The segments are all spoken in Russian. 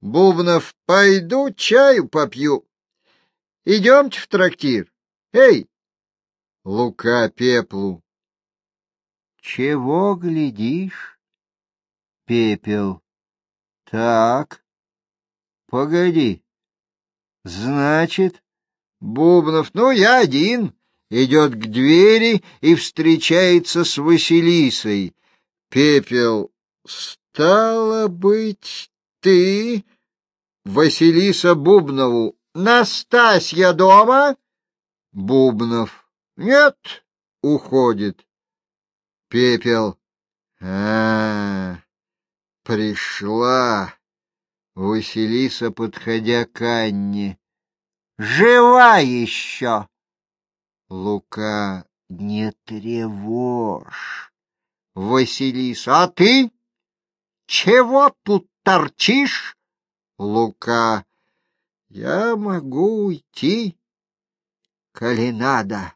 Бубнов, пойду чаю попью. Идемте в трактир. Эй! Лука пеплу. Чего глядишь? Пепел. Так. Погоди. Значит, Бубнов, ну, я один. Идет к двери и встречается с Василисой. Пепел, стало быть, ты, Василиса Бубнову, Настасья дома? Бубнов, нет, уходит. Пепел, а, -а, -а пришла. Василиса, подходя к Анне. Жива еще! Лука, не тревожь. Василиса, а ты? Чего тут торчишь? Лука, я могу уйти, коли надо.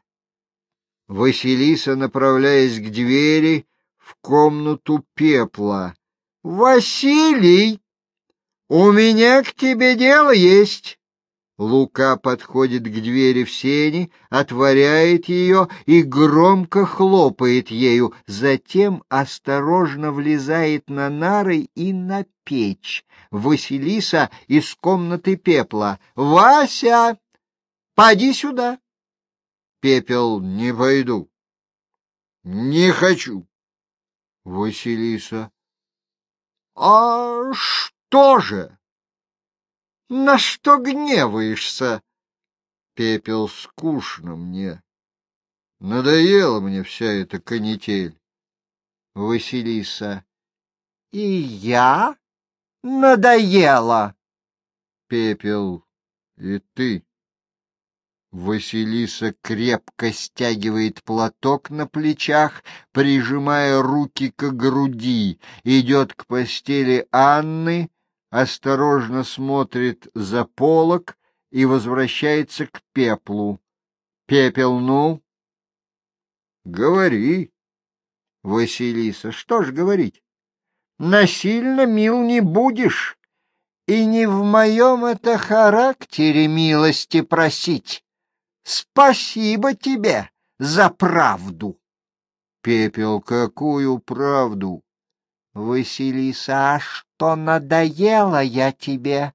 Василиса, направляясь к двери, в комнату пепла. — Василий, у меня к тебе дело есть. Лука подходит к двери в сени, отворяет ее и громко хлопает ею, затем осторожно влезает на нары и на печь. Василиса из комнаты пепла. «Вася, поди сюда!» Пепел, не пойду. Не хочу. Василиса. А что же? На что гневаешься? Пепел скучно мне. Надоела мне вся эта канитель. Василиса. И я надоела. Пепел. И ты. Василиса крепко стягивает платок на плечах, прижимая руки к груди, идет к постели Анны, осторожно смотрит за полок и возвращается к пеплу. Пепел, ну? Говори. Василиса, что ж говорить? Насильно мил не будешь, и не в моем это характере милости просить. Спасибо тебе за правду. Пепел, какую правду? Василиса, а что надоело я тебе?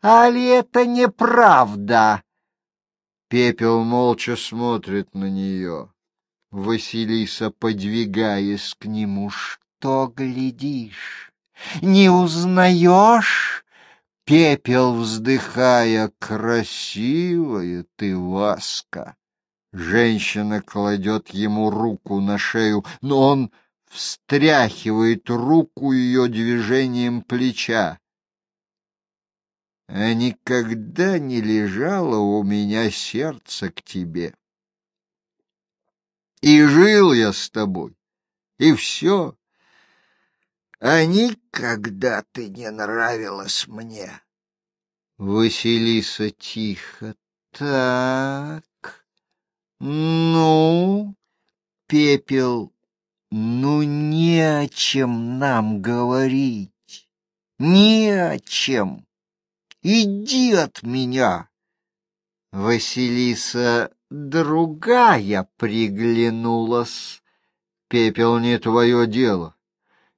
Али это неправда? Пепел молча смотрит на нее. Василиса, подвигаясь к нему, что глядишь? Не узнаешь? Пепел, вздыхая, красивая ты, Васка. Женщина кладет ему руку на шею, но он встряхивает руку ее движением плеча. А никогда не лежало у меня сердце к тебе. И жил я с тобой, и все. А никогда ты не нравилась мне. Василиса тихо. Так, ну, пепел ну, не о чем нам говорить, не о чем. Иди от меня. Василиса другая приглянулась. Пепел не твое дело.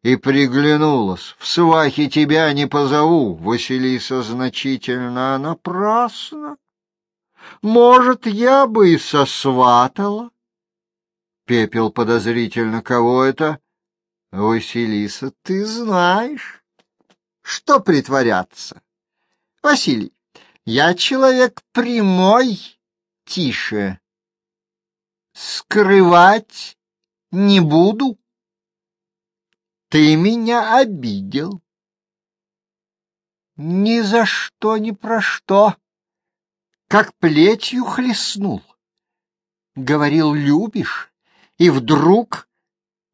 И приглянулась. В свахе тебя не позову, Василиса значительно, напрасно. Может, я бы и сосватала. Пепел подозрительно. Кого это? Василиса, ты знаешь. Что притворяться? Василий, я человек прямой. Тише. Скрывать не буду. Ты меня обидел. Ни за что, ни про что. Как плетью хлестнул. Говорил, любишь, и вдруг...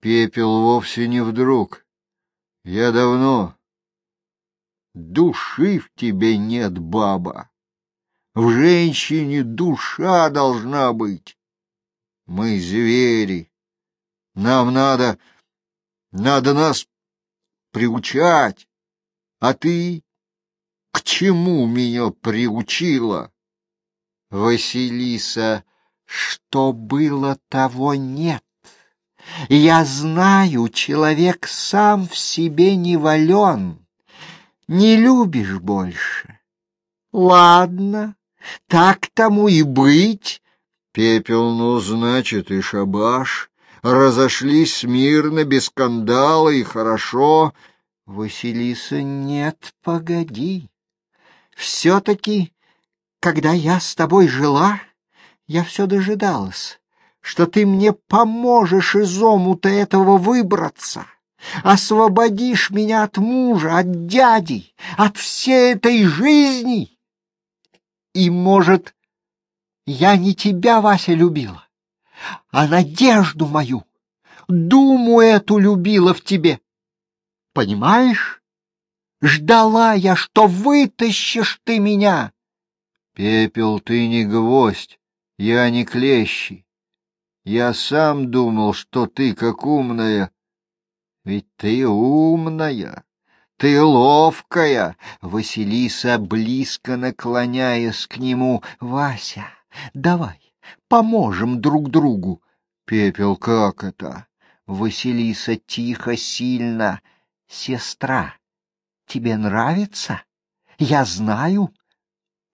Пепел вовсе не вдруг. Я давно... Души в тебе нет, баба. В женщине душа должна быть. Мы звери. Нам надо... Надо нас приучать. А ты к чему меня приучила? Василиса, что было, того нет. Я знаю, человек сам в себе не вален. Не любишь больше. Ладно, так тому и быть. Пепел, ну, значит, и шабаш. Разошлись мирно, без скандала, и хорошо. Василиса, нет, погоди. Все-таки, когда я с тобой жила, я все дожидалась, что ты мне поможешь из омута этого выбраться, освободишь меня от мужа, от дяди, от всей этой жизни. И, может, я не тебя, Вася, любила, а надежду мою, думу эту любила в тебе. Понимаешь? Ждала я, что вытащишь ты меня. Пепел, ты не гвоздь, я не клещи. Я сам думал, что ты как умная. Ведь ты умная, ты ловкая. Василиса, близко наклоняясь к нему, Вася, давай, поможем друг другу. Пепел, как это? Василиса тихо, сильно. Сестра, тебе нравится? Я знаю.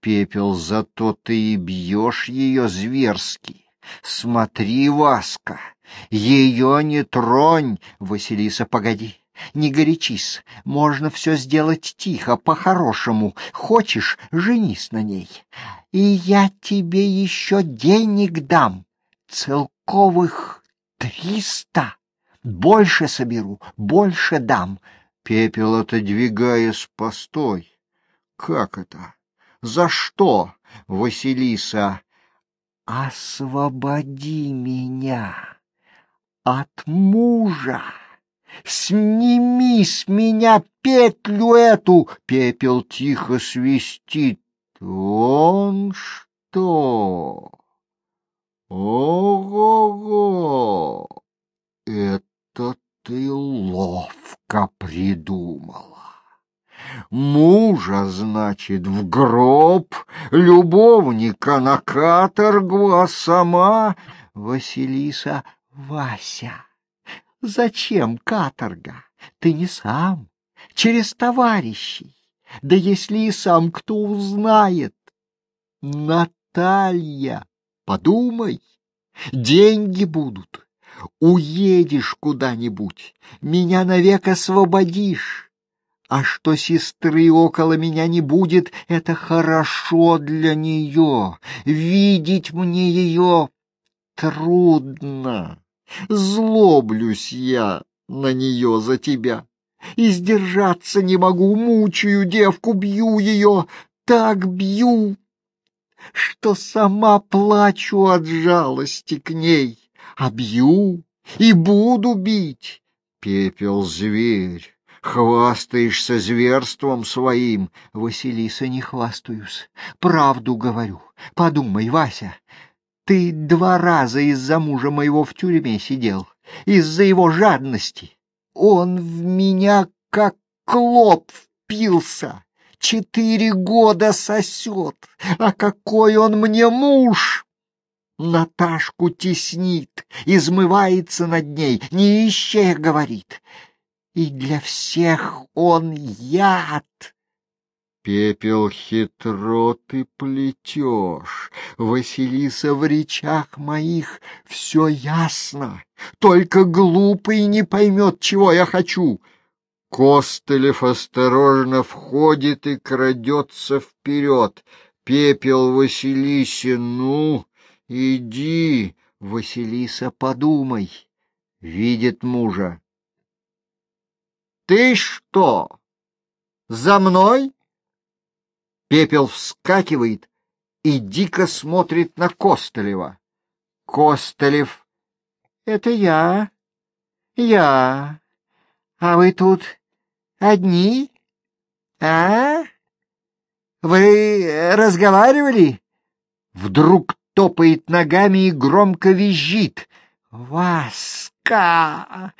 Пепел, зато ты и бьешь ее зверски. Смотри, Васка, ее не тронь. Василиса, погоди. Не горячись, можно все сделать тихо, по-хорошему. Хочешь, женись на ней. И я тебе еще денег дам, целковых триста. Больше соберу, больше дам. Пепел, отодвигаясь, постой. Как это? За что, Василиса? Освободи меня от мужа. Сними с меня петлю эту. Пепел тихо свистит. Он что? Ого-го! Это ты ловко придумала. Мужа, значит, в гроб, любовника на каторгу, а сама Василиса Вася. Зачем каторга? Ты не сам, через товарищей. Да если и сам кто узнает. Наталья, подумай, деньги будут. Уедешь куда-нибудь, меня навек освободишь. А что сестры около меня не будет, это хорошо для нее. Видеть мне ее трудно. Злоблюсь я на нее за тебя. И сдержаться не могу, мучаю девку, бью ее, так бью, что сама плачу от жалости к ней. А бью и буду бить. Пепел зверь, хвастаешься зверством своим. Василиса, не хвастаюсь, правду говорю. Подумай, Вася, ты два раза из-за мужа моего в тюрьме сидел, из-за его жадности. Он в меня как клоп впился, четыре года сосет, а какой он мне муж! Наташку теснит, измывается над ней, не ищи, говорит. И для всех он яд. Пепел хитро ты плетешь, Василиса в речах моих все ясно, Только глупый не поймет, чего я хочу. Костылев осторожно входит и крадется вперед. Пепел Василисе, ну, иди, Василиса, подумай. Видит мужа. Ты что, за мной? Пепел вскакивает и дико смотрит на Костылева. Костылев. — Это я. Я. А вы тут одни? А? Вы разговаривали? Вдруг топает ногами и громко визжит. Васка!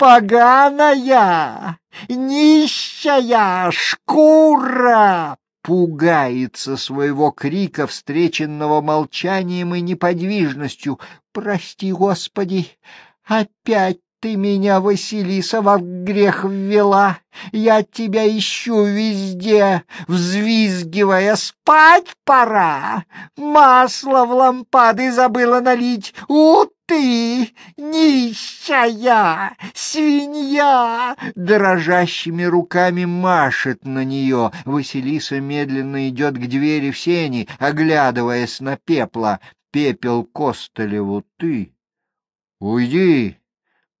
Поганая! Нищая шкура! пугается своего крика, встреченного молчанием и неподвижностью. «Прости, Господи, опять ты меня, Василиса, во грех ввела. Я тебя ищу везде, взвизгивая. Спать пора. Масло в лампады забыла налить. У ты, нищая, свинья!» Дрожащими руками машет на нее. Василиса медленно идет к двери в сени, оглядываясь на пепла. Пепел Костолеву, ты уйди,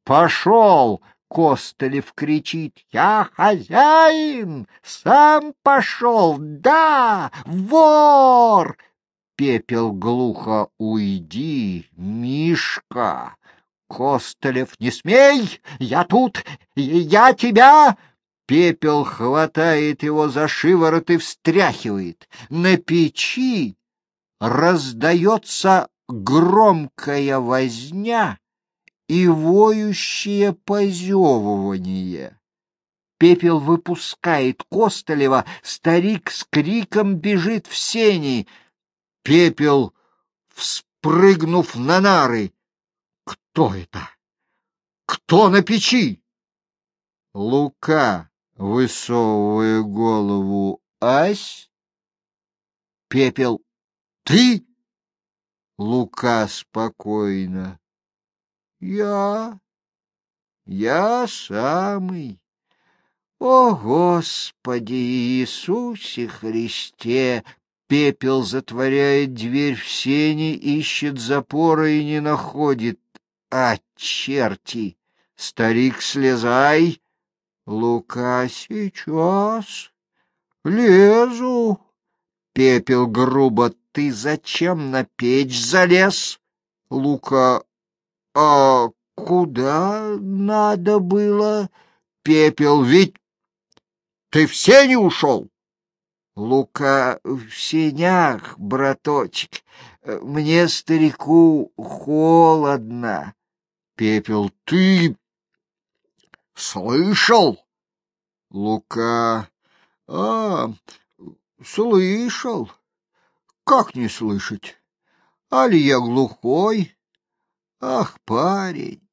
Пошел! Костылев кричит. Я хозяин! Сам пошел! Да! Вор! Пепел глухо. Уйди, Мишка! Костылев, не смей! Я тут! Я тебя! Пепел хватает его за шиворот и встряхивает. На печи раздается громкая возня, и воющее позевывание. Пепел выпускает Костолева, старик с криком бежит в сени. Пепел, вспрыгнув на нары. Кто это? Кто на печи? Лука, высовывая голову, ась. Пепел, ты? Лука спокойно. Я, я самый. О, Господи Иисусе Христе! Пепел затворяет дверь в сене, ищет запора и не находит. А, черти! Старик, слезай! Лука, сейчас. Лезу. Пепел грубо. Ты зачем на печь залез? Лука, а куда надо было? Пепел, ведь ты все не ушел? Лука в сенях, браточек. Мне, старику, холодно. Пепел, ты слышал? Лука, а, слышал. Как не слышать? Али я глухой? Ах, парень,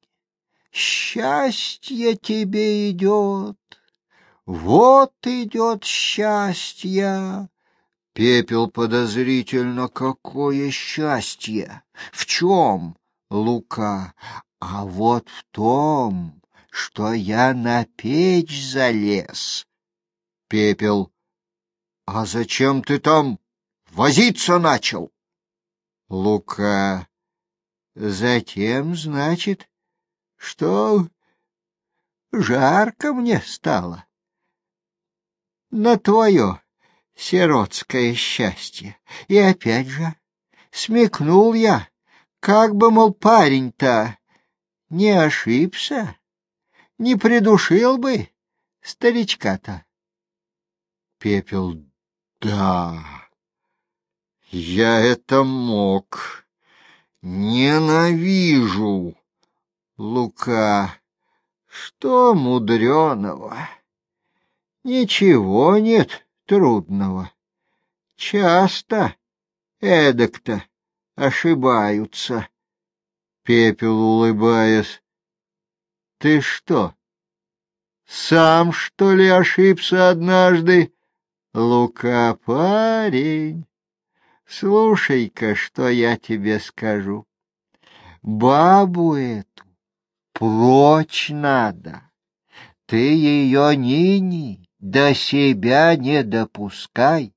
счастье тебе идет, вот идет счастье. Пепел подозрительно, какое счастье? В чем, Лука? А вот в том, что я на печь залез. Пепел. А зачем ты там возиться начал? Лука. Затем, значит, что жарко мне стало. На твое сиротское счастье. И опять же, смекнул я, как бы, мол, парень-то не ошибся, не придушил бы старичка-то. Пепел, да, я это мог. Ненавижу. Лука, что мудреного? Ничего нет трудного. Часто эдак-то ошибаются. Пепел, улыбаясь. Ты что, сам, что ли, ошибся однажды? Лука, парень, Слушай-ка, что я тебе скажу. Бабу эту прочь надо. Ты ее, Нини, до себя не допускай.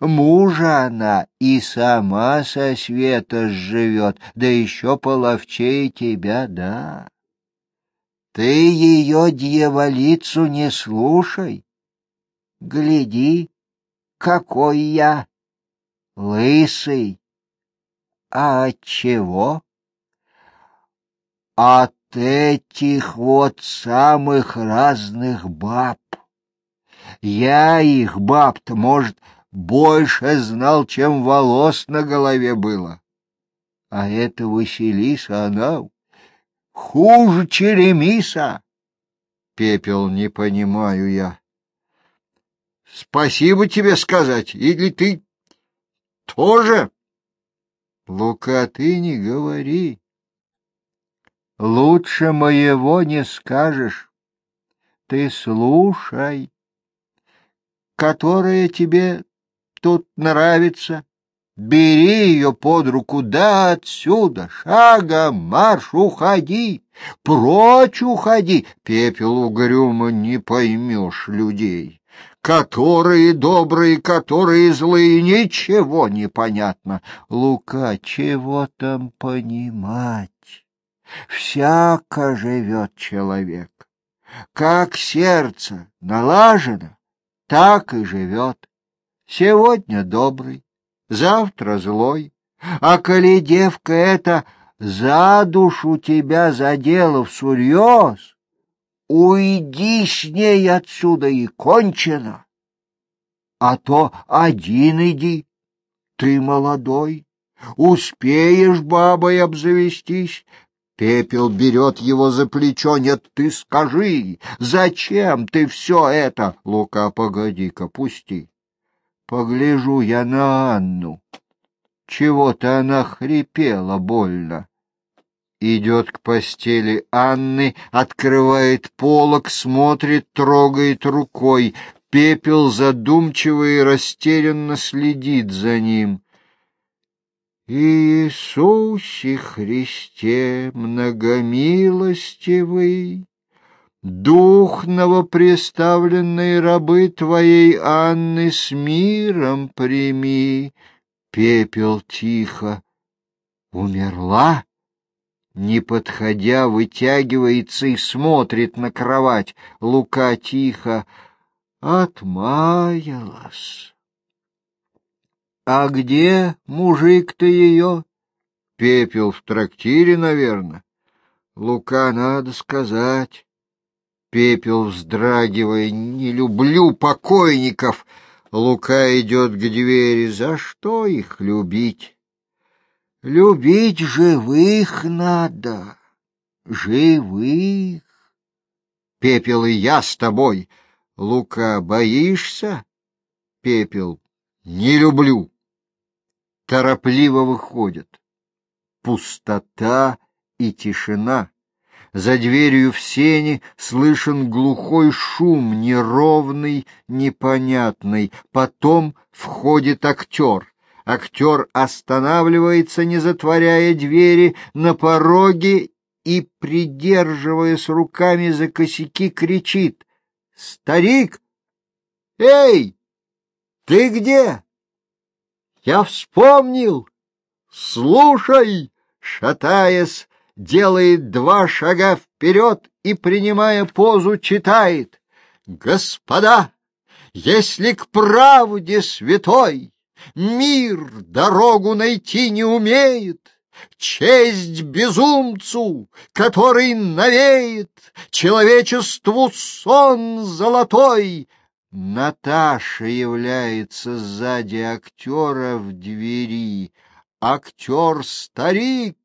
Мужа она и сама со света живет, да еще половчей тебя, да. Ты ее дьяволицу не слушай. Гляди, какой я лысый. А от чего? От этих вот самых разных баб. Я их, баб-то, может, больше знал, чем волос на голове было. А эта Василиса, она хуже черемиса. Пепел, не понимаю я. спасибо тебе сказать, или ты тоже? Лука, ты не говори. Лучше моего не скажешь. Ты слушай. Которая тебе тут нравится, бери ее под руку, да отсюда, шагом марш, уходи, прочь уходи. Пепел угрюмо не поймешь людей которые добрые, которые злые, ничего не понятно. Лука, чего там понимать? Всяко живет человек. Как сердце налажено, так и живет. Сегодня добрый, завтра злой. А коли девка эта за душу тебя задела всерьез, уйди с ней отсюда и кончено. А то один иди, ты молодой, успеешь бабой обзавестись. Пепел берет его за плечо. Нет, ты скажи, зачем ты все это? Лука, погоди-ка, пусти. Погляжу я на Анну. Чего-то она хрипела больно идет к постели Анны, открывает полок, смотрит, трогает рукой. Пепел задумчиво и растерянно следит за ним. Иисусе Христе, многомилостивый, Дух новопреставленной рабы Твоей Анны с миром прими. Пепел тихо. Умерла? Не подходя, вытягивается и смотрит на кровать. Лука тихо отмаялась. А где мужик-то ее? Пепел в трактире, наверное. Лука, надо сказать. Пепел, вздрагивая, не люблю покойников. Лука идет к двери. За что их любить? Любить живых надо, живых. Пепел и я с тобой. Лука, боишься? Пепел, не люблю. Торопливо выходит. Пустота и тишина. За дверью в сене слышен глухой шум, неровный, непонятный. Потом входит актер. Актер останавливается, не затворяя двери, на пороге и, придерживаясь руками за косяки, кричит. «Старик! Эй! Ты где?» «Я вспомнил! Слушай!» Шатаясь, делает два шага вперед и, принимая позу, читает. «Господа, если к правде святой Мир дорогу найти не умеет, Честь безумцу, который навеет Человечеству сон золотой. Наташа является сзади актера в двери. Актер-старик,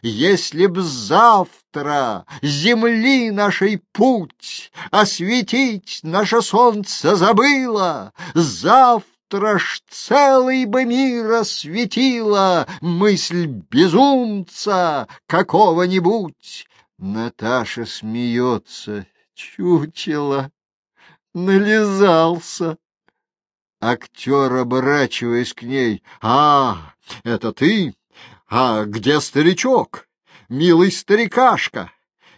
если б завтра земли нашей путь Осветить наше солнце забыло, Завтра ж целый бы мир осветила мысль безумца какого-нибудь. Наташа смеется, чучело, нализался. Актер, оборачиваясь к ней, «А, это ты? А где старичок? Милый старикашка?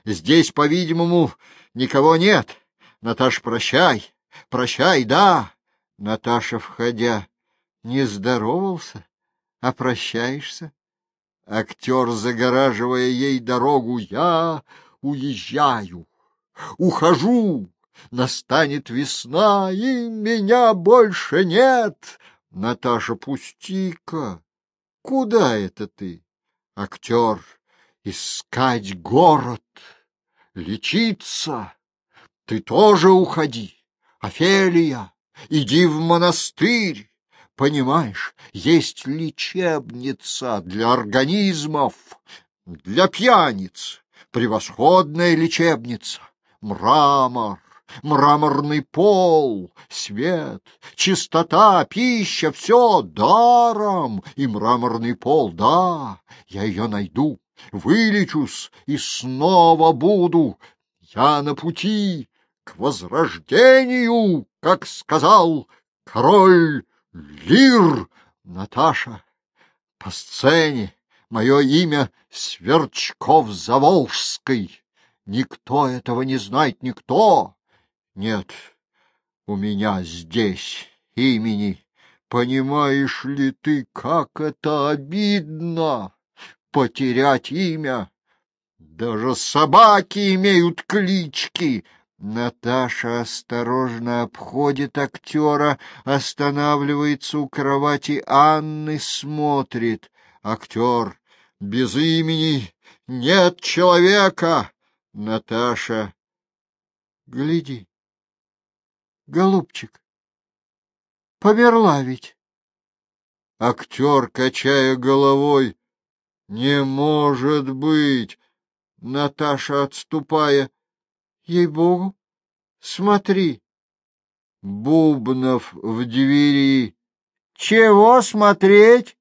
Здесь, по-видимому, никого нет. Наташ, прощай, прощай, да, Наташа, входя, не здоровался, а прощаешься. Актер, загораживая ей дорогу, я уезжаю, ухожу, настанет весна, и меня больше нет. Наташа, пусти-ка, куда это ты? Актер, искать город, лечиться. Ты тоже уходи, Офелия. Иди в монастырь. Понимаешь, есть лечебница для организмов, для пьяниц, превосходная лечебница. Мрамор, мраморный пол, свет, чистота, пища — все даром, и мраморный пол, да, я ее найду, вылечусь и снова буду. Я на пути к возрождению, как сказал король Лир. Наташа, по сцене мое имя Сверчков-Заволжский. Никто этого не знает, никто. Нет, у меня здесь имени. Понимаешь ли ты, как это обидно потерять имя? Даже собаки имеют клички. Наташа осторожно обходит актера, останавливается у кровати Анны, смотрит. Актер без имени нет человека. Наташа. Гляди. Голубчик. Померла ведь. Актер, качая головой. Не может быть. Наташа, отступая. Ей-богу, смотри. Бубнов в двери. Чего смотреть?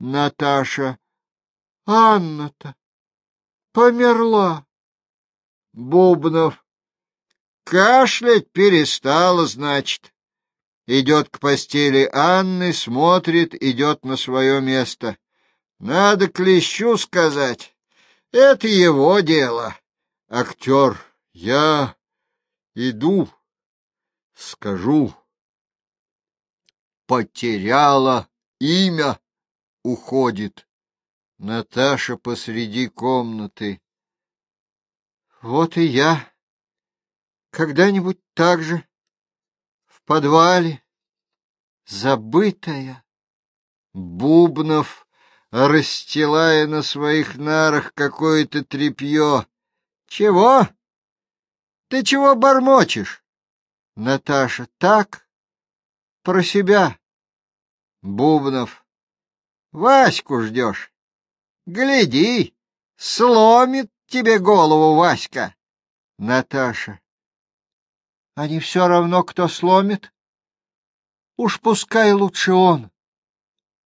Наташа. Анна-то померла. Бубнов. Кашлять перестала, значит. Идет к постели Анны, смотрит, идет на свое место. Надо клещу сказать. Это его дело. Актер, я иду, скажу. Потеряла имя, уходит. Наташа посреди комнаты. Вот и я. Когда-нибудь так же. В подвале. Забытая. Бубнов, расстилая на своих нарах какое-то тряпье. Чего? Ты чего бормочешь? Наташа, так? Про себя. Бубнов. Ваську ждешь. Гляди, сломит тебе голову Васька. Наташа. Не все равно, кто сломит? Уж пускай лучше он.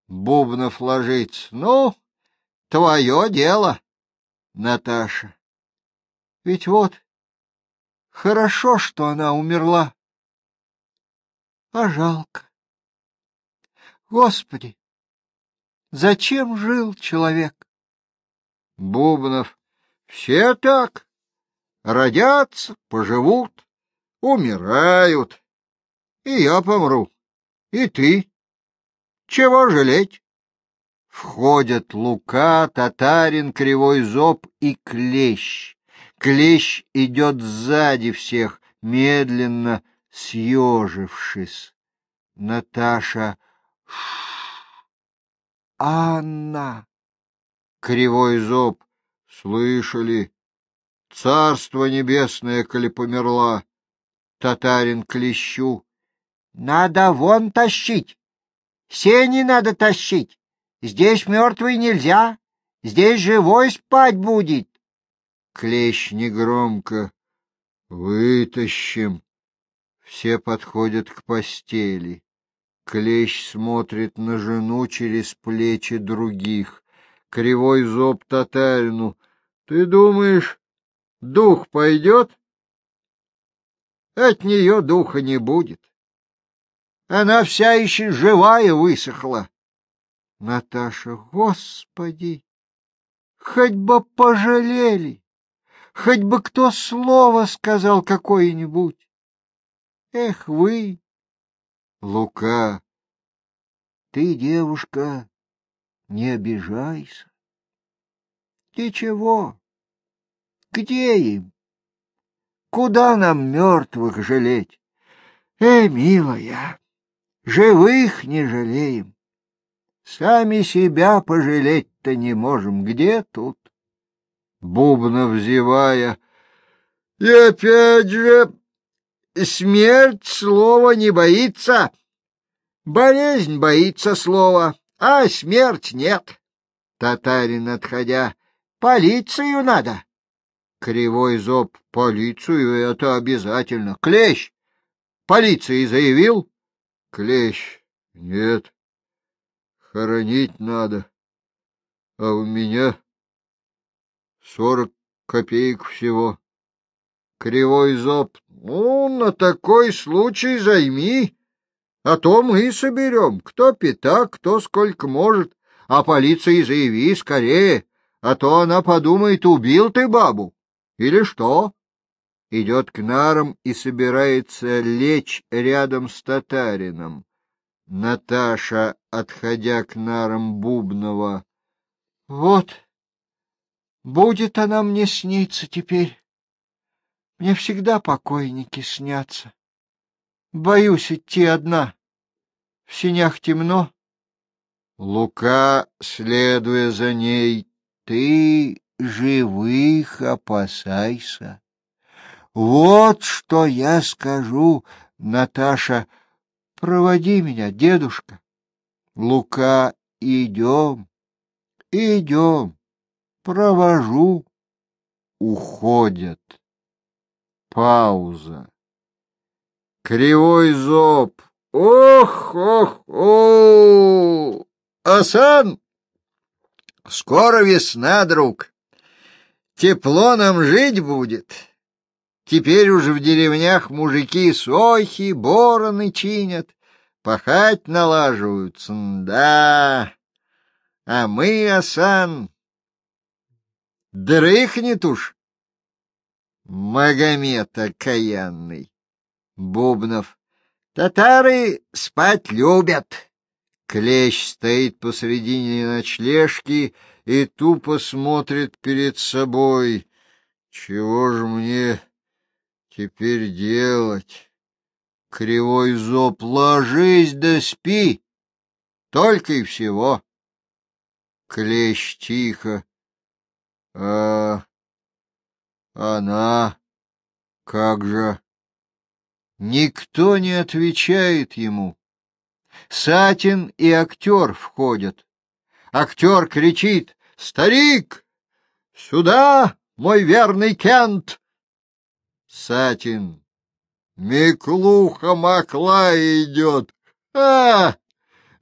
Бубнов ложится. Ну, твое дело. Наташа. Ведь вот, хорошо, что она умерла. А жалко. Господи, зачем жил человек? Бубнов. Все так. Родятся, поживут, умирают. И я помру. И ты. Чего жалеть? Входят Лука, Татарин, Кривой Зоб и Клещ. Клещ идет сзади всех, медленно съежившись. Наташа. Анна. Кривой зоб. Слышали? Царство небесное, коли померла. Татарин клещу. Надо вон тащить. Сени надо тащить. Здесь мертвый нельзя. Здесь живой спать будет. Клещ негромко. Вытащим. Все подходят к постели. Клещ смотрит на жену через плечи других кривой зоб татарину. — Ты думаешь, дух пойдет? От нее духа не будет. Она вся еще живая высохла. Наташа, господи, хоть бы пожалели, хоть бы кто слово сказал какое-нибудь. Эх вы, Лука, ты, девушка, не обижайся. Ты чего? Где им? Куда нам мертвых жалеть? Эй, милая, живых не жалеем. Сами себя пожалеть-то не можем. Где тут? Бубнов зевая. И опять же, смерть слова не боится. Болезнь боится слова а смерть нет. Татарин, отходя, полицию надо. Кривой зоб полицию, это обязательно. Клещ! Полиции заявил? Клещ. Нет. Хоронить надо. А у меня сорок копеек всего. Кривой зоб. Ну, на такой случай займи. А то мы соберем, кто пятак, кто сколько может. А полиции заяви скорее, а то она подумает, убил ты бабу. Или что? Идет к нарам и собирается лечь рядом с татарином. Наташа, отходя к нарам Бубнова. — Вот, будет она мне сниться теперь. Мне всегда покойники снятся. Боюсь идти одна. В синях темно. Лука, следуя за ней, ты живых опасайся. Вот что я скажу, Наташа. Проводи меня, дедушка. Лука, идем, идем, провожу. Уходят. Пауза. Кривой зоб. Ох, ох, ох! Асан! Скоро весна, друг. Тепло нам жить будет. Теперь уже в деревнях мужики сохи, бороны чинят, пахать налаживаются, да. А мы, Асан, дрыхнет уж. Магомед окаянный. Бубнов. Татары спать любят. Клещ стоит посредине ночлежки и тупо смотрит перед собой. Чего же мне теперь делать? Кривой зоб, ложись да спи. Только и всего. Клещ тихо. А она как же? Никто не отвечает ему. Сатин и актер входят. Актер кричит «Старик! Сюда, мой верный Кент!» Сатин Миклуха Макла идет. А!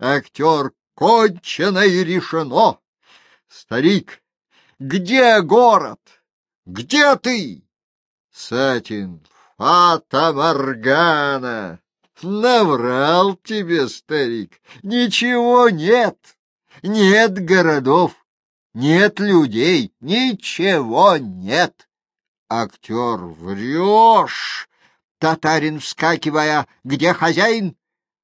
Актер кончено и решено. Старик, где город? Где ты? Сатин Фата Моргана! Наврал тебе, старик, ничего нет, нет городов, нет людей, ничего нет. Актер, врешь! Татарин, вскакивая, где хозяин?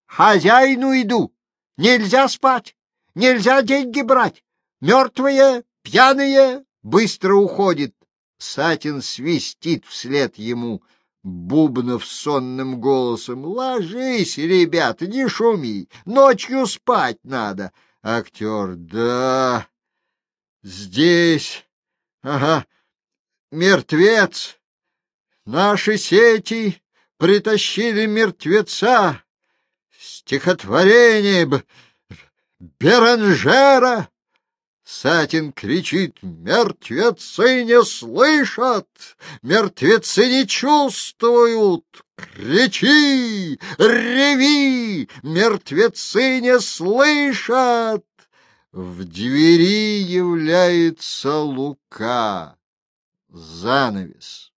Хозяину иду. Нельзя спать, нельзя деньги брать. Мертвые, пьяные, быстро уходит. Сатин свистит вслед ему — Бубнов сонным голосом. — Ложись, ребята, не шуми, ночью спать надо. Актер. — Да, здесь, ага, мертвец. Наши сети притащили мертвеца. Стихотворение Беранжера. Сатин кричит, мертвецы не слышат, мертвецы не чувствуют. Кричи, реви, мертвецы не слышат. В двери является Лука. Занавес.